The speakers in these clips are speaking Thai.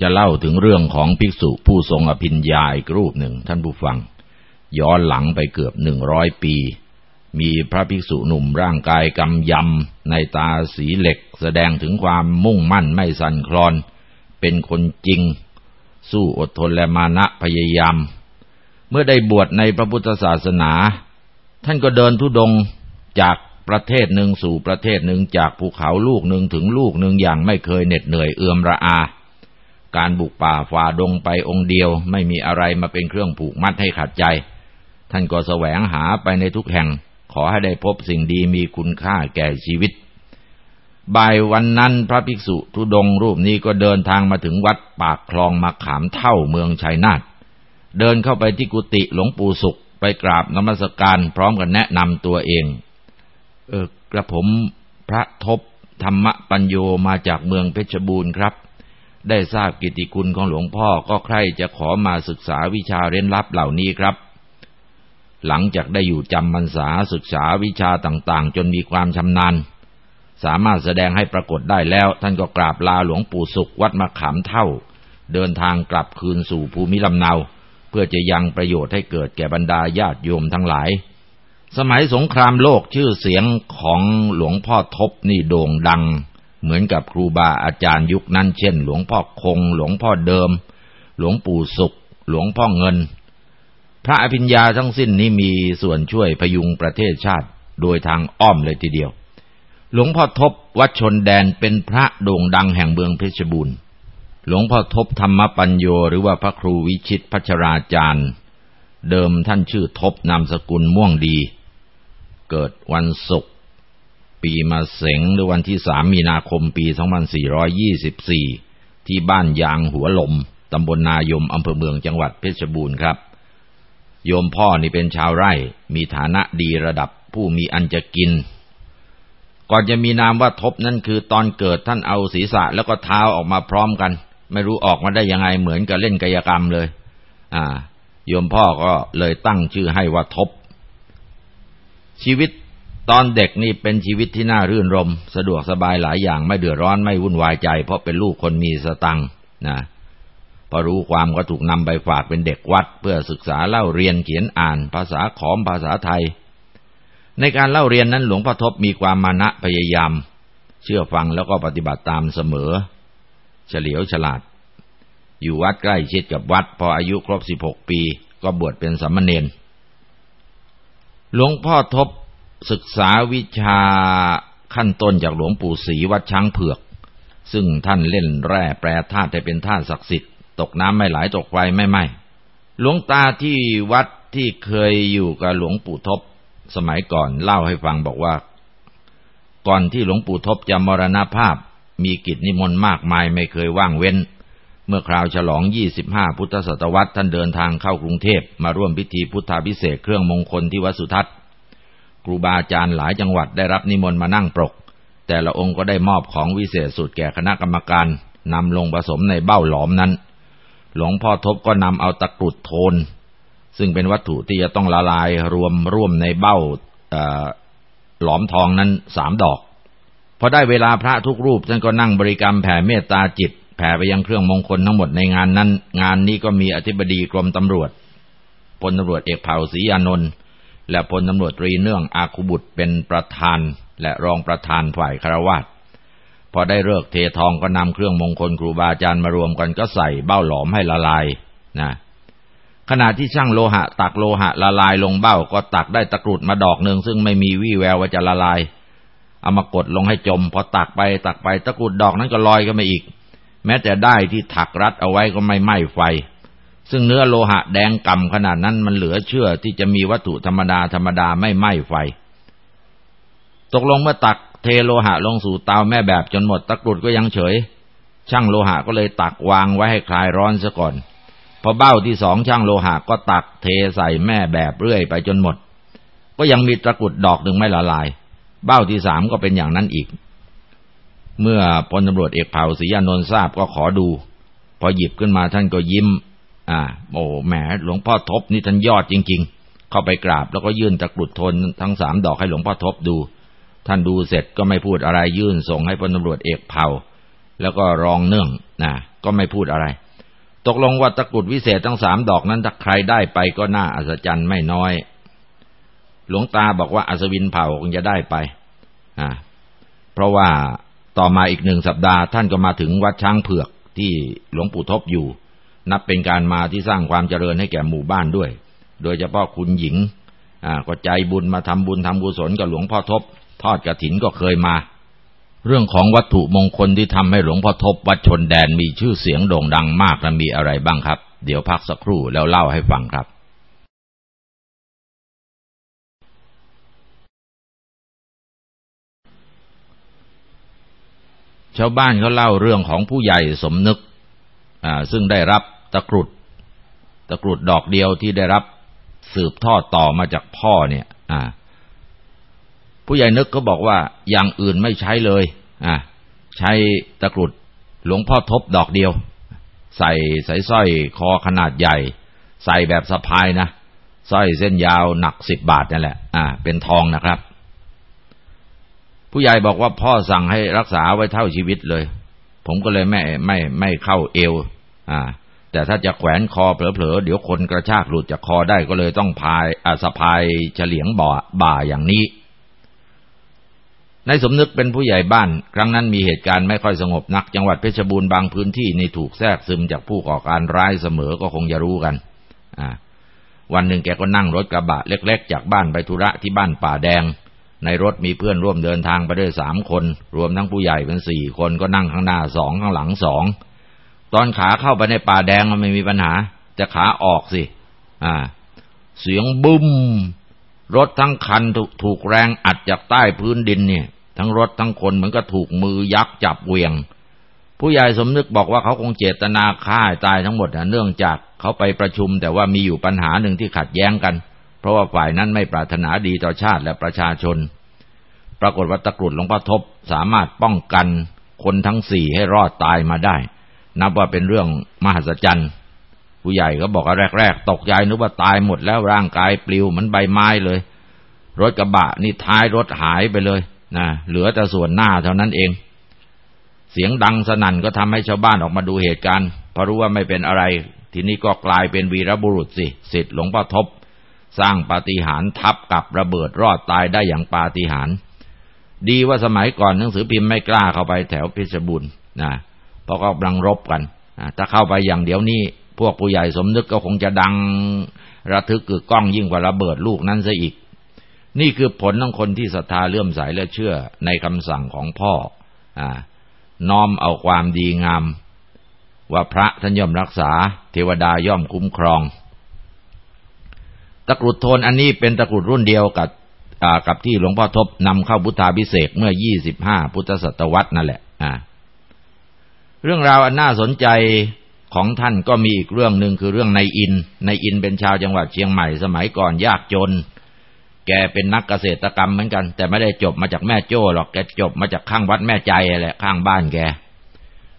จะเล่าถึงเรื่องของภิกษุผู้ทรงอภิญญาอีกรูปหนึ่งท่านผู้ฟัง ย้อนหลังไปเกือบหนึ่งร้อยปี มีพระภิกษุหนุ่มร่างกายกำยำในตาสีเหล็ก แสดงถึงความมุ่งมั่นไม่สั่นคลอน เป็นคนจริง สู้อดทนและมานะพยายาม เมื่อได้บวชในพระพุทธศาสนา ท่านก็เดินทุดงจากประเทศหนึ่งสู่ประเทศหนึ่งจากภูเขาลูกหนึ่งถึงลูกหนึ่งอย่างไม่เคยเหน็ดเหนื่อยเอื่อมระอา การบุกป่าฝ่าดงไปองค์เดียว ไม่มีอะไรมาเป็นเครื่องผูกมัดให้ขัดใจ ท่านก็แสวงหาไปในทุกแห่ง ขอให้ได้พบสิ่งดีมีคุณค่าแก่ชีวิต บ่ายวันนั้นพระภิกษุทุดงรูปนี้ก็เดินทางมาถึงวัดปากคลองมาขามเท่าเมืองชัยนาทเดินเข้าไปที่กุฏิหลวงปู่สุข ไปกราบนมัสการพร้อมกันแนะนำตัวเอง เออกระผมพระทบธรรมปัญโยมาจากเมืองเพชรบูรณ์ครับ ได้ทราบกิติคุณของหลวงพ่อก็ใคร่จะขอมาศึกษาวิชาเร้นลับเหล่านี้ครับ หลังจากได้อยู่จำพรรษาศึกษาวิชาต่างๆ จนมีความชำนาญ สามารถแสดงให้ปรากฏได้แล้ว ท่านก็กราบลาหลวงปู่สุขวัดมะขามเท่า เดินทางกลับคืนสู่ภูมิลำเนา เพื่อจะยังประโยชน์ให้เกิดแก่บรรดาญาติโยมทั้งหลาย สมัยสงครามโลกชื่อเสียงของหลวงพ่อทบนี่โด่งดัง เหมือนกับครูบาอาจารย์ยุคนั้นเช่น หลวงพ่อคง หลวงพ่อเดิม หลวงปู่สุข หลวงพ่อเงิน พระอภิญญาทั้งสิ้นนี้มีส่วนช่วยพยุงประเทศชาติโดยทางอ้อมเลยทีเดียว หลวงพ่อทบวัดชนแดนเป็นพระโด่งดังแห่งเมืองเพชรบูรณ์ หลวงพ่อทบธรรมปัญโยหรือว่าพระครูวิชิตพัชราจารย์ เดิมท่านชื่อทบนามสกุลม่วงดี เกิดวันศุกร์ ปีมาเสงหรือวันที่สามมีนาคมปี 2424 ที่บ้านยางหัวลม ตำบลนายมอำเภอเมืองจังหวัดเพชรบูรณ์ครับ โยมพ่อนี่เป็นชาวไร่ มีฐานะดีระดับผู้มีอันจะกิน ก่อนจะมีนามว่าทบนั่นคือตอนเกิดท่านเอาศีรษะแล้วก็เท้าออกมาพร้อมกัน ไม่รู้ออกมาได้ยังไงเหมือนกับเล่นกายกรรมเลย อ่า โยมพ่อก็เลยตั้งชื่อให้ว่าทบชีวิต ตอนเด็กนี่เป็นชีวิตที่น่ารื่นรม สะดวกสบายหลายอย่างไม่เดือดร้อนไม่วุ่นวายใจ เพราะเป็นลูกคนมีสตังนะพอรู้ความก็ถูกนำไปฝากเป็นเด็กวัด เพื่อศึกษาเล่าเรียนเขียนอ่าน ภาษาขอมภาษาไทย ในการเล่าเรียนนั้นหลวงพ่อทบมีความมานะพยายาม เชื่อฟังแล้วก็ปฏิบัติตามเสมอ เฉลียวฉลาด อยู่วัดใกล้ชิดกับวัด พออายุครบสิบหกปี ก็บวชเป็นสามเณรหลวงพ่อทบ ศึกษาวิชาขั้นต้นจากหลวงปู่ศรีวัดช้างเผือก ซึ่งท่านเล่นแร่แปรธาตุให้เป็นธาตุศักดิ์สิทธิ์ตกน้ำไม่ไหลตกไฟไม่ไหมหลวงตาที่วัดที่เคยอยู่กับหลวงปู่ทบสมัยก่อนเล่าให้ฟังบอกว่า ก่อนที่หลวงปู่ทบจะมรณภาพ มีกิจนิมนต์มากมายไม่เคยว่างเว้น เมื่อคราวฉลอง 25 พุทธศตวรรษท่านเดินทางเข้ากรุงเทพมาร่วมพิธีพุทธาพิเศษเครื่องมงคลที่วัดสุทัศน์ ครูบาอาจารย์หลายจังหวัดได้รับนิมนต์มานั่งปรก แต่ละองค์ก็ได้มอบของวิเศษสุดแก่คณะกรรมการนำลงผสมในเบ้าหลอมนั้น หลวงพ่อทบก็นำเอาตะกรุดโทน ซึ่งเป็นวัตถุที่จะต้องละลายรวมร่วมในเบ้าหลอมทองนั้นสามดอกพอได้เวลาพระทุกรูปท่านก็นั่งบริกรรมแผ่เมตตาจิต แผ่ไปยังเครื่องมงคลทั้งหมดในงานนั้น งานนี้ก็มีอธิบดีกรมตำรวจพลตำรวจเอกเผ่าศรีอานนท์ และพลตำรวจตรีเนื่องอาคุบุตรเป็นประธานและรองประธานฝ่ายคารวาสพอได้เลิกเททองก็นำเครื่องมงคลครูบาอาจารย์มารวมกันก็ใส่เบ้าหลอมให้ละลายนะขณะที่ช่างโลหะ ตักโลหะละลายลงเบ้าก็ตักได้ตะกรุดมาดอกหนึ่งซึ่งไม่มีวี่แววว่าจะละลาย เอามากดลงให้จม พอตักไปตักไปตะกรุดดอกนั้นก็ลอยขึ้นมาอีก แม้แต่ได้ที่ถักรัดเอาไว้ก็ไม่ไหม้ไฟ ซึ่งเนื้อโลหะแดงกำขนาดนั้นมันเหลือเชื่อที่จะมีวัตถุธรรมดาธรรมดาไม่ไหม้ไฟ ตกลงเมื่อตักเทโลหะลงสู่เตาแม่แบบจนหมดตะกรุดก็ยังเฉย ช่างโลหะก็เลยตักวางไว้ให้คลายร้อนซะก่อน พอเบ้าที่สองช่างโลหะก็ตักเทใส่แม่แบบเรื่อยไปจนหมด ก็ยังมีตะกรุดดอกหนึ่งไม่ละลาย เบ้าที่สามก็เป็นอย่างนั้นอีก เมื่อพลตำรวจเอกเผ่าศรีอนนท์ทราบก็ขอดู พอหยิบขึ้นมาท่านก็ยิ้ม อ่า โอ้แหมหลวงพ่อทบนี่ท่านยอดจริง ๆ เข้าไปกราบแล้วก็ยื่นตะกรุดทนทั้งสามดอกให้หลวงพ่อทบดู ท่านดูเสร็จก็ไม่พูดอะไรยื่นส่งให้พลตำรวจเอกเผาแล้วก็รองเนื่องนะก็ไม่พูดอะไร ตกลงว่าตะกรุดวิเศษทั้งสามดอกนั้นถ้าใครได้ไปก็น่าอัศจรรย์ไม่น้อย หลวงตาบอกว่าอัศวินเผ่าคงจะได้ไป อ่า เพราะว่าต่อมาอีกหนึ่งสัปดาห์ ท่านก็มาถึงวัดช้างเผือกที่หลวงปู่ทบอยู่ นับเป็นการมาที่สร้างความเจริญให้แก่หมู่บ้านด้วย โดยเฉพาะคุณหญิงอ่าก็ใจบุญมาทำบุญทำกุศลกับหลวงพ่อทบ ทอดกระถินก็เคยมา เรื่องของวัตถุมงคลที่ทำให้หลวงพ่อทบ วัดชนแดนมีชื่อเสียงโด่งดังมากและมีอะไรบ้างครับ เดี๋ยวพักสักครู่แล้วเล่าให้ฟังครับชาวบ้านเขาเล่าเรื่องของผู้ใหญ่สมนึกซึ่งได้รับ ตะกรุด ตะกรุดดอกเดียวที่ได้รับสืบทอดต่อมาจากพ่อเนี่ย อ่า ผู้ใหญ่นึกก็บอกว่าอย่างอื่นไม่ใช้เลย อ่าใช้ตะกรุดหลวงพ่อทบดอกเดียว ใส่ใส่สร้อยคอขนาดใหญ่ ใส่แบบสะพายนะสร้อยเส้นยาวหนักสิบบาทนั่นแหละ อ่า เป็นทองนะครับ ผู้ใหญ่บอกว่าพ่อสั่งให้รักษาไว้เท่าชีวิตเลย ผมก็เลยไม่ไม่ไม่เข้าเอว อ่า แต่ถ้าจะแขวนคอเผลอๆ เดี๋ยวคนกระชากหลุดจากคอได้ก็เลยต้องพายอาสะพายเฉลียงบ่าบ่าอย่างนี้ในสมนึกเป็นผู้ใหญ่บ้าน ครั้งนั้นมีเหตุการณ์ไม่ค่อยสงบนัก จังหวัดเพชรบูรณ์บางพื้นที่ในถูกแทรกซึมจากผู้ก่อการร้ายเสมอก็คงจะรู้กัน อ่า วันหนึ่งแกก็นั่งรถกระบะเล็ก ๆ จากบ้านไปธุระที่บ้านป่าแดง ในรถมีเพื่อนร่วมเดินทางไปด้วยสามคน รวมทั้งผู้ใหญ่เป็นสี่คนก็นั่งข้างหน้าสองข้างหลังสอง ตอนขาเข้าไปในป่าแดงมันไม่มีปัญหาจะขาออกสิ อ่า เสียงบุ้ม รถทั้งคันถูกถูกแรงอัดจากใต้พื้นดินเนี่ย ทั้งรถทั้งคนเหมือนก็ถูกมือยักษ์จับเวียง ผู้ใหญ่สมนึกบอกว่าเขาคงเจตนาฆ่าตายทั้งหมดเนื่องจากเขาไปประชุม แต่ว่ามีอยู่ปัญหาหนึ่งที่ขัดแย้งกัน เพราะว่าฝ่ายนั้นไม่ปรารถนาดีต่อชาติและประชาชน ปรากฏว่าตะกรุดหลวงพ่อทบสามารถป้องกันคนทั้งสี่ให้รอดตายมาได้ นับว่าเป็นเรื่องมหัศจรรย์ ผู้ใหญ่ก็บอกว่าแรกๆตกใจนึกว่าตายหมดแล้วร่างกายปลิวเหมือนใบไม้เลย รถกระบะนี่ท้ายรถหายไปเลยนะเหลือแต่ส่วนหน้าเท่านั้นเอง เสียงดังสนั่นก็ทำให้ชาวบ้านออกมาดูเหตุการณ์พอรู้ว่าไม่เป็นอะไร ทีนี้ก็กลายเป็นวีรบุรุษสิสิทธิ์หลวงพ่อทบ สร้างปาฏิหาริย์ทับกับระเบิดรอดตายได้อย่างปาฏิหาริย์ดีว่าสมัยก่อนหนังสือพิมพ์ไม่กล้าเข้าไปแถวเพชรบุญนะ เพราะกำลังรบกันถ้าเข้าไปอย่างเดี๋ยวนี้ พวกผู้ใหญ่สมนึกก็คงจะดัง ระทึกกึกก้องยิ่งกว่าระเบิดลูกนั้นซะอีก นี่คือผลของคนที่ศรัทธาเลื่อมใสและเชื่อในคำสั่งของพ่ออน้อมเอาความดีงาม ว่าพระท่านย่อมรักษา เทวดาย่อมคุ้มครอง ตะกรุดโทนอันนี้เป็นตะกรุดรุ่นเดียวกับกับที่หลวงพ่อทบนำเข้าพุทธาพิเศษเมื่อ 25 พุทธศตวรรษนั่นแหละ เรื่องราวอันน่าสนใจของท่านก็มีอีกเรื่องหนึ่งคือเรื่องในอินในอินเป็นชาวจังหวัดเชียงใหม่สมัยก่อนยากจน แกเป็นนักเกษตรกรรมเหมือนกัน แต่ไม่ได้จบมาจากแม่โจ้หรอกแกจบมาจากข้างวัดแม่ใจแหละข้างบ้านแก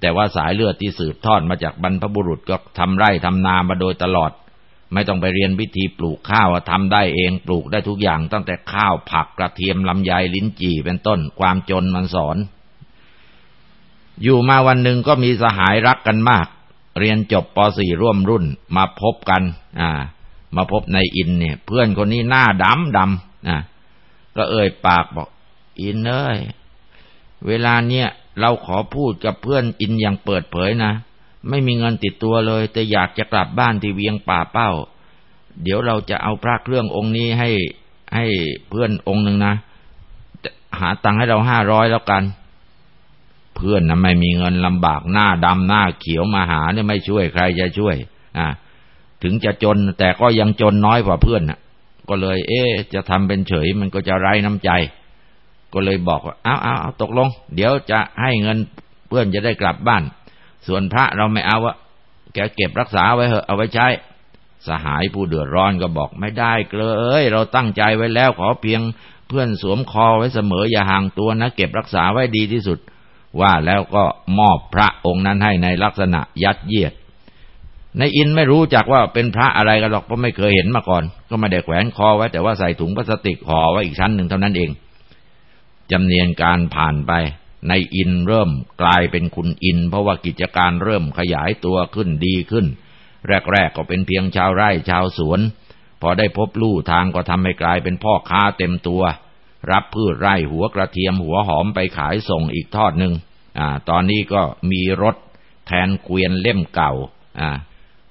แต่ว่าสายเลือดที่สืบทอดมาจากบรรพบุรุษก็ทำไร่ทำนามาโดยตลอด ไม่ต้องไปเรียนวิธีปลูกข้าวทำได้เองปลูกได้ทุกอย่างตั้งแต่ข้าวผักกระเทียมลำไยลิ้นจี่เป็นต้น ความจนมันสอน อยู่มาวันหนึ่งก็มีสหายรักกันมาก เรียนจบป .4 ร่วมรุ่นมาพบกัน อ่า มาพบในอินเนี่ย เพื่อนคนนี้หน้าดำดำนะก็เอ่ยปากบอก อินเอ้ยเวลาเนี้ยเราขอพูดกับเพื่อนอินอย่างเปิดเผยนะ ไม่มีเงินติดตัวเลย แต่อยากจะกลับบ้านที่เวียงป่าเป้า เดี๋ยวเราจะเอาพระเครื่ององค์นี้ให้ให้เพื่อนองค์หนึ่งนะหาตังค์ให้เราห้าร้อยแล้วกัน เพื่อนนะไม่มีเงินลำบากหน้าดำหน้าเขียวมาหาเนี่ยไม่ช่วยใครจะช่วย อ่า ถึงจะจนแต่ก็ยังจนน้อยกว่าเพื่อนนะก็เลย เอ๊จะทำเป็นเฉยมันก็จะไร้น้ำใจ ก็เลยบอกว่าเอาเอาเอาตกลง เดี๋ยวจะให้เงินเพื่อนจะได้กลับบ้าน ส่วนพระเราไม่เอาวะแกเก็บรักษาไว้เหอะเอาไว้ใช้ สหายผู้เดือดร้อนก็บอกไม่ได้เลยเราตั้งใจไว้แล้วขอเพียงเพื่อนสวมคอไว้เสมออย่าห่างตัวนะเก็บรักษาไว้ดีที่สุด ว่าแล้วก็มอบพระองค์นั้นให้ในลักษณะยัดเยียดในอินไม่รู้จักว่าเป็นพระอะไรกันหรอกเพราะไม่เคยเห็นมาก่อน ก็ไม่ได้แขวนคอไว้แต่ว่าใส่ถุงพลาสติกห่อไว้อีกชั้นหนึ่งเท่านั้นเองจำเนียนการผ่านไปในอินเริ่มกลายเป็นคุณอิน เพราะว่ากิจการเริ่มขยายตัวขึ้นดีขึ้น แรกๆก็เป็นเพียงชาวไร่ชาวสวน พอได้พบลู่ทางก็ทำให้กลายเป็นพ่อค้าเต็มตัว รับพืชไร่หัวกระเทียมหัวหอมไปขายส่งอีกทอดหนึ่งอ่า ตอนนี้ก็มีรถแทนเกวียนเล่มเก่า อ่า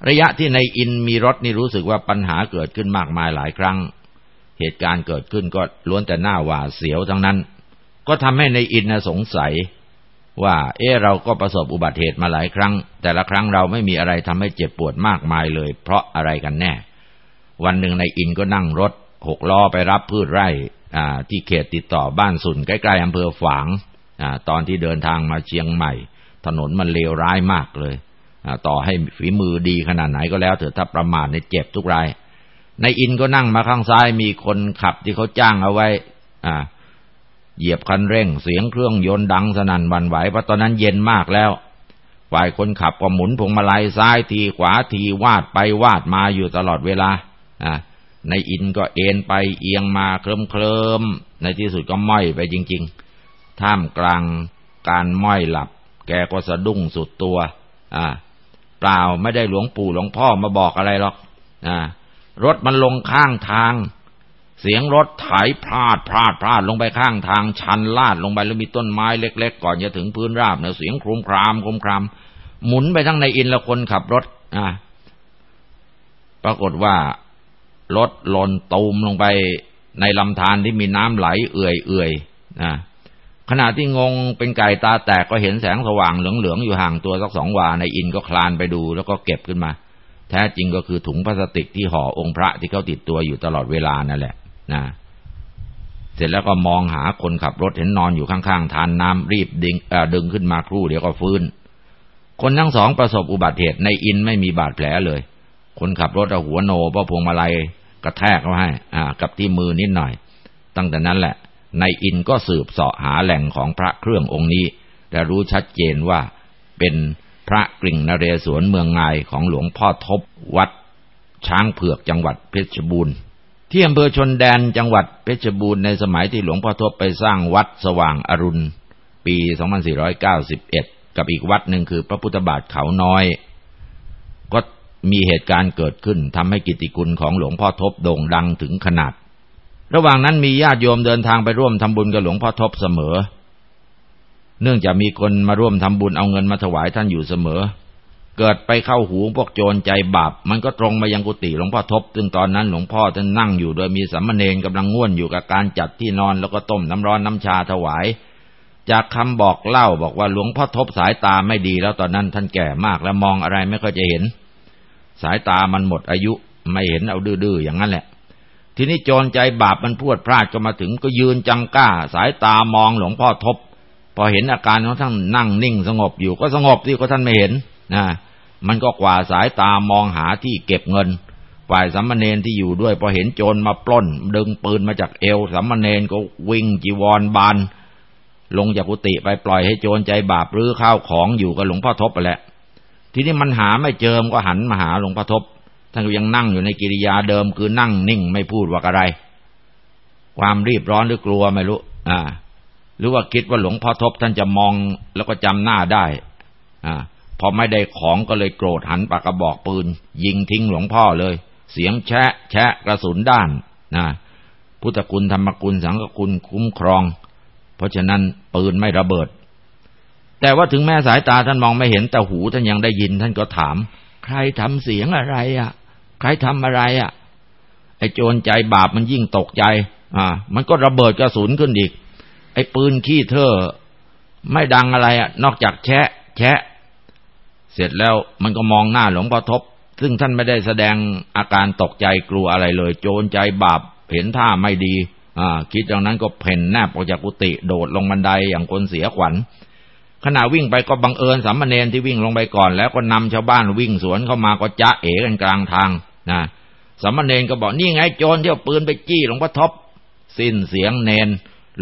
ระยะที่ในอินมีรถนี่รู้สึกว่าปัญหาเกิดขึ้นมากมายหลายครั้ง เหตุการณ์เกิดขึ้นก็ล้วนแต่หน้าหวาดเสียวทั้งนั้น ก็ทำให้ในอินสงสัยว่าเออเราก็ประสบอุบัติเหตุมาหลายครั้ง แต่ละครั้งเราไม่มีอะไรทำให้เจ็บปวดมากมายเลย เพราะอะไรกันแน่ วันหนึ่งในอินก็นั่งรถหกล้อไปรับพืชไร่ ที่เขตติดต่อบ้านสุนใกล้ๆอำเภอฝางอตอนที่เดินทางมาเชียงใหม่ ถนนมันเลวร้ายมากเลยต่อให้ฝีมือดีขนาดไหนก็แล้วเถอะถ้าประมาทในเจ็บทุกรายในอินก็นั่งมาข้างซ้ายมีคนขับที่เขาจ้างเอาไว้ อ่า เหยียบคันเร่ง เสียงเครื่องยนต์ดังสนั่นวันไหวเพราะตอนนั้นเย็นมากแล้ว ฝ่ายคนขับก็หมุนพวงมาลัยซ้ายทีขวาทีวาดไปวาดมาอยู่ตลอดเวลา อ่า ในอินก็เอ็นไปเอียงมาเคลิมเคลิมในที่สุดก็ม้อยไปจริง ๆ ท่ามกลางการม้อยหลับ แกก็สะดุ้งสุดตัว อ่า เปล่าไม่ได้หลวงปู่หลวงพ่อมาบอกอะไรหรอกนะรถมันลงข้างทาง เสียงรถไถพลาดพลาดพลาดลงไปข้างทาง ชันลาดลงไปแล้วมีต้นไม้เล็ก ๆ ก่อนจะถึงพื้นราบเนี่ยเสียงครุมครามครุมคราม หมุนไปทั้งในอินและคนขับรถ อ่า ปรากฏว่า รถหล่นตูมลงไปในลำธารที่มีน้ำไหลเอื่อยเอื่อยนะขณะที่งงเป็นไก่ตาแตกก็เห็นแสงสว่างเหลืองๆอยู่ห่างตัวสักสองวาในอินก็คลานไปดูแล้วก็เก็บขึ้นมา แท้จริงก็คือถุงพลาสติกที่ห่อองค์พระที่เขาติดตัวอยู่ตลอดเวลานั่นแหละนะเสร็จแล้วก็มองหาคนขับรถเห็นนอนอยู่ข้างๆทานน้ำรีบดึงดึงขึ้นมาครู่เดี๋ยวก็ฟื้น คนทั้งสองประสบอุบัติเหตุในอินไม่มีบาดแผลเลย คนขับรถเอาหัวโนเพราะพวงมาลัยกระแทกเขาให้อ่า กับที่มือนิดหน่อย ตั้งแต่นั้นแหละในอินก็สืบเสาะหาแหล่งของพระเครื่ององค์นี้ และรู้ชัดเจนว่าเป็นพระกริ่งนเรศวรเมืองงายของหลวงพ่อทบวัด ช้างเผือกจังหวัดเพชรบูรณ์ที่อำเภอชนแดนจังหวัดเพชรบูรณ์ในสมัยที่หลวงพ่อทบไปสร้างวัดสว่างอรุณ ปี 2491 กับอีกวัดหนึ่งคือพระพุทธบาทเขาน้อย ก็ มีเหตุการณ์เกิดขึ้นทำให้กิติคุณของหลวงพ่อทบโด่งดังถึงขนาด ระหว่างนั้นมีญาติโยมเดินทางไปร่วมทำบุญกับหลวงพ่อทบเสมอ เนื่องจากมีคนมาร่วมทำบุญเอาเงินมาถวายท่านอยู่เสมอ เกิดไปเข้าหูพวกโจรใจบาปมันก็ตรงมายังกุฏิหลวงพ่อทบซึ่งตอนนั้นหลวงพ่อท่านนั่งอยู่โดยมีสัมมาเนรกำลังง่วนอยู่กับการจัดที่นอนแล้วก็ต้มน้ำร้อนน้ำชาถวายจากคำบอกเล่าบอกว่าหลวงพ่อทบสายตาไม่ดีแล้วตอนนั้นท่านแก่มากแล้วมองอะไรไม่ค่อยจะเห็น สายตามันหมดอายุไม่เห็นเอาดื้อๆอย่างนั้นแหละ ทีนี้โจรใจบาปมันพูดพลาดก็มาถึงก็ยืนจังก้า สายตามองหลวงพ่อทบ พอเห็นอาการของท่านนั่งนิ่งสงบอยู่ก็สงบที่ก็ท่านไม่เห็นนะมันก็กว่าสายตามองหาที่เก็บเงิน ฝ่ายสัมมาเนนที่อยู่ด้วย พอเห็นโจรมาปล้น ดึงปืนมาจากเอวสัมมาเนนก็วิ่งจีวรบาน ลงจากกุฏิไปปล่อยให้โจรใจบาปรื้อข้าวของอยู่กับหลวงพ่อทบไปแหละ ทีนี้มันหาไม่เจอมก็หันมาหาหลวงพ่อทบท่านก็ยังนั่งอยู่ในกิริยาเดิมคือนั่งนิ่งไม่พูดว่าอะไร ความรีบร้อนหรือกลัวไม่รู้ อ่า หรือว่าคิดว่าหลวงพ่อทบท่านจะมองแล้วก็จำหน้าได้ อ่า พอไม่ได้ของก็เลยโกรธหันปากกระบอกปืน ยิงทิ้งหลวงพ่อเลย เสียงแชะ แชะกระสุนด้านนะพุทธคุณธรรมคุณสังฆคุณคุ้มครอง เพราะฉะนั้นปืนไม่ระเบิด แต่ว่าถึงแม้สายตาท่านมองไม่เห็นแต่หูท่านยังได้ยิน ท่านก็ถาม ใครทำเสียงอะไรอะ ใครทำอะไรอะ ไอ้โจรใจบาปมันยิ่งตกใจ อ่า มันก็ระเบิดกระสุนขึ้นอีก ไอ้ปืนขี้เธอไม่ดังอะไรอะ นอกจากแชะ แชะ เสร็จแล้วมันก็มองหน้าหลวงพ่อทบ ซึ่งท่านไม่ได้แสดงอาการตกใจกลัวอะไรเลย โจรใจบาปเห็นท่าไม่ดี อ่า คิดดังนั้นก็เพ่นแนบออกจากกุฏิโดดลงบันไดอย่างคนเสียขวัญ ขณะวิ่งไปก็บังเอิญสามเณรที่วิ่งลงไปก่อน แล้วก็นำชาวบ้านวิ่งสวนเข้ามาก็จะเอ๋กันกลางทางนะสามเณรก็บอกนี่ไงโจรที่เอาปืนไปจี้หลวงพ่อทบสิ้นเสียงเนน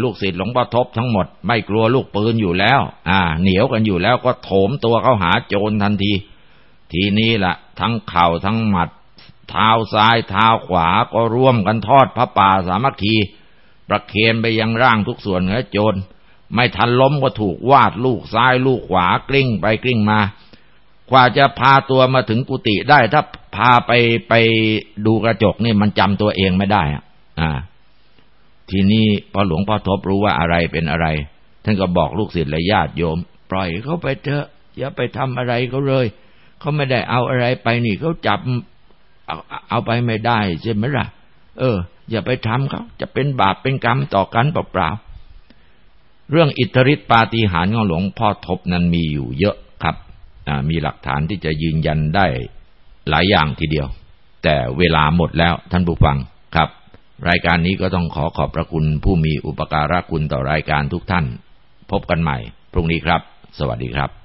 ลูกศิษย์หลวงพ่อทบทั้งหมด ไม่กลัวลูกปืนอยู่แล้ว อ่า เหนียวกันอยู่แล้วก็โถมตัวเข้าหาโจรทันที ทีนี้ละ่ะ ทั้งเข่าทั้งหมัดเท้าซ้ายเท้าขวาก็ร่วมกันทอดพระป่าสามัคคี ประเคนไปยังร่างทุกส่วนเหนือโจร ไม่ทันล้มก็ถูกวาดลูกซ้ายลูกขวากลิ้งไปกลิ้งมา กว่าจะพาตัวมาถึงกุฏิได้ ถ้าพาไปไปดูกระจกนี่มันจำตัวเองไม่ได้อ่า ทีนี้พอหลวงพ่อทบรู้ว่าอะไรเป็นอะไร ท่านก็บอกลูกศิษย์และญาติโยม ปล่อยเขาไปเถอะ อย่าไปทำอะไรเขาเลยเขาไม่ได้เอาอะไรไปนี่เขาจับเอาเอาไปไม่ได้ใช่ไหมล่ะ เออ อย่าไปทำเขาจะเป็นบาปเป็นกรรมต่อกันเปล่า เรื่องอิทธิฤทธิปาฏิหาริย์ของหลวงพ่อทบนั้นมีอยู่เยอะครับมีหลักฐานที่จะยืนยันได้หลายอย่างทีเดียว แต่เวลาหมดแล้วท่านผู้ฟังครับ รายการนี้ก็ต้องขอขอบพระคุณผู้มีอุปการะคุณต่อรายการทุกท่าน พบกันใหม่ พรุ่งนี้ครับ สวัสดีครับ